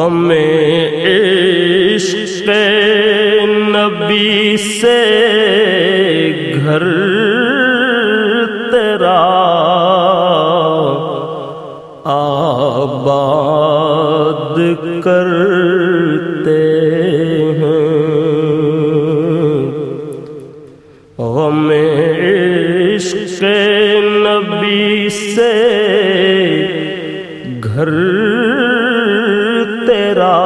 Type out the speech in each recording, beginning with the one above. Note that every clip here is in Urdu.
غم عشق نبی سے گھر تیرا آباد کرتے ہیں۔ غم عشق نبی سے گھر تیرا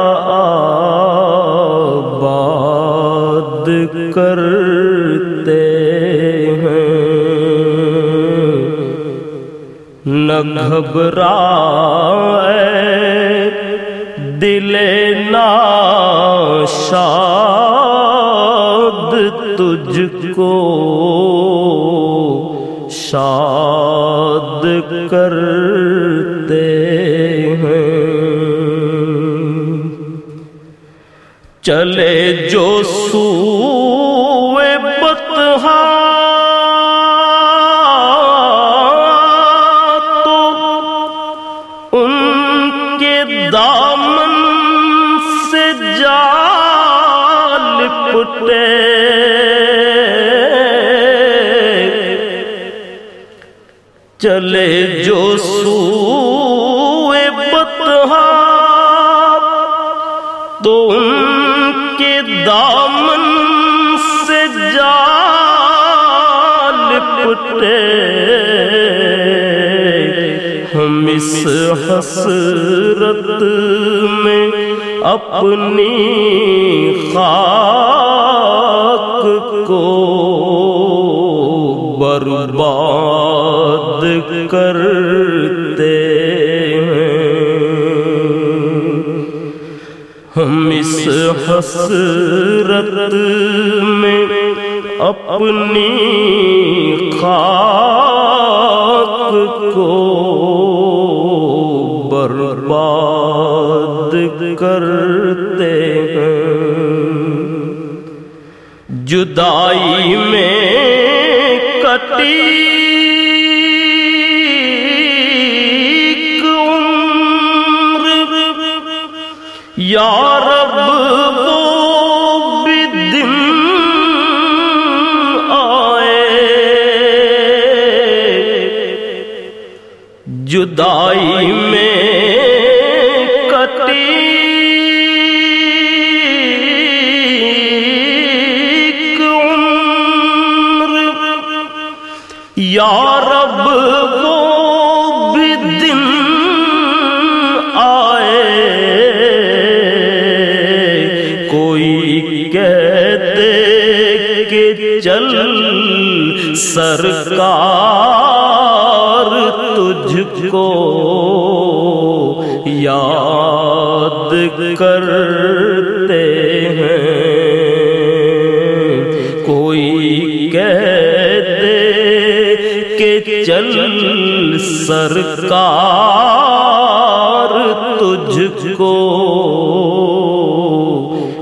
آباد کرتے ہیں۔ نہ گھبرا دل ناشاد تجھ کو شاد کرتے چلے جو سوئے بتہا تو ان کے دامن سے جال پٹے۔ چلے جو سوئے بتہا تو ان دامن سے جال پٹے ہم اس حسرت میں اپنی خاک کو برباد کرتے ہم اس حسرت میں اپنی خاک کو برباد کرتے ہیں۔ جدائی میں کٹی یا رب وہ بھی دن آئے۔ جدائی میں کٹی۔ یا رب چل سرکار تجھ کو یاد کرتے ہیں۔ کوئی کہتے کہ چل سرکار تجھ کو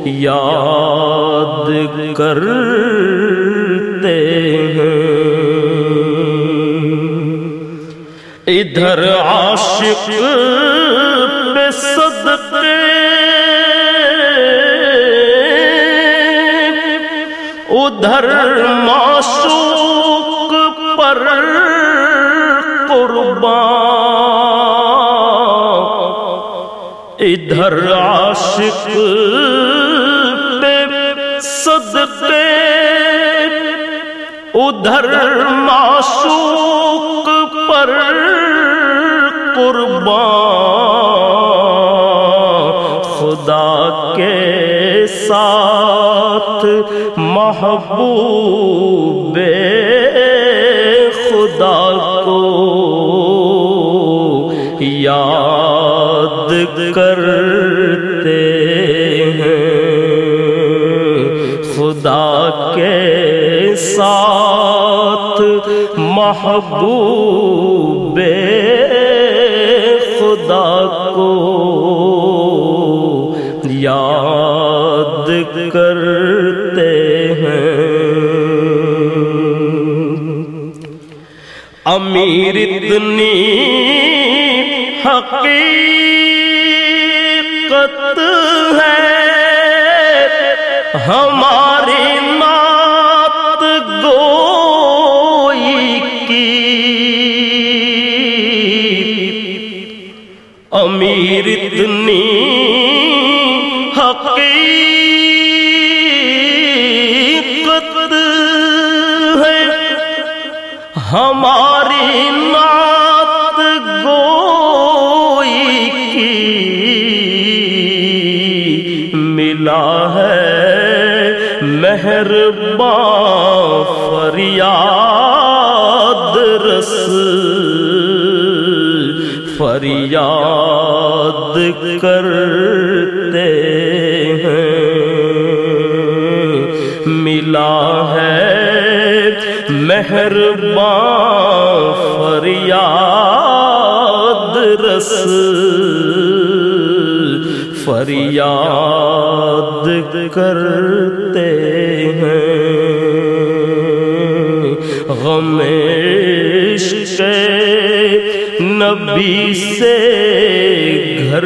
یاد کرتے ادھر عاشق پہ صدقے۔ ادھر معشوق پر قربان۔ ادھر عاشق پہ صدقے۔ ادھر معشوق پر قربان۔ خدا کے ساتھ محبوب خدا کو یاد کرتے ہیں۔ خدا کے ساتھ محبوب خدا کو یاد کرتے ہیں۔ امیر اتنی حقیقت ہے ہماری امیر اتنی حقیقت ہے ہماری نات گوئی کی ملا ہے مہربان فریاد رس فریاد کرتے ہیں۔ ملا ہے مہربان فریاد رس۔ فریاد کرتے ہیں۔ غم عشق نبی سے ہر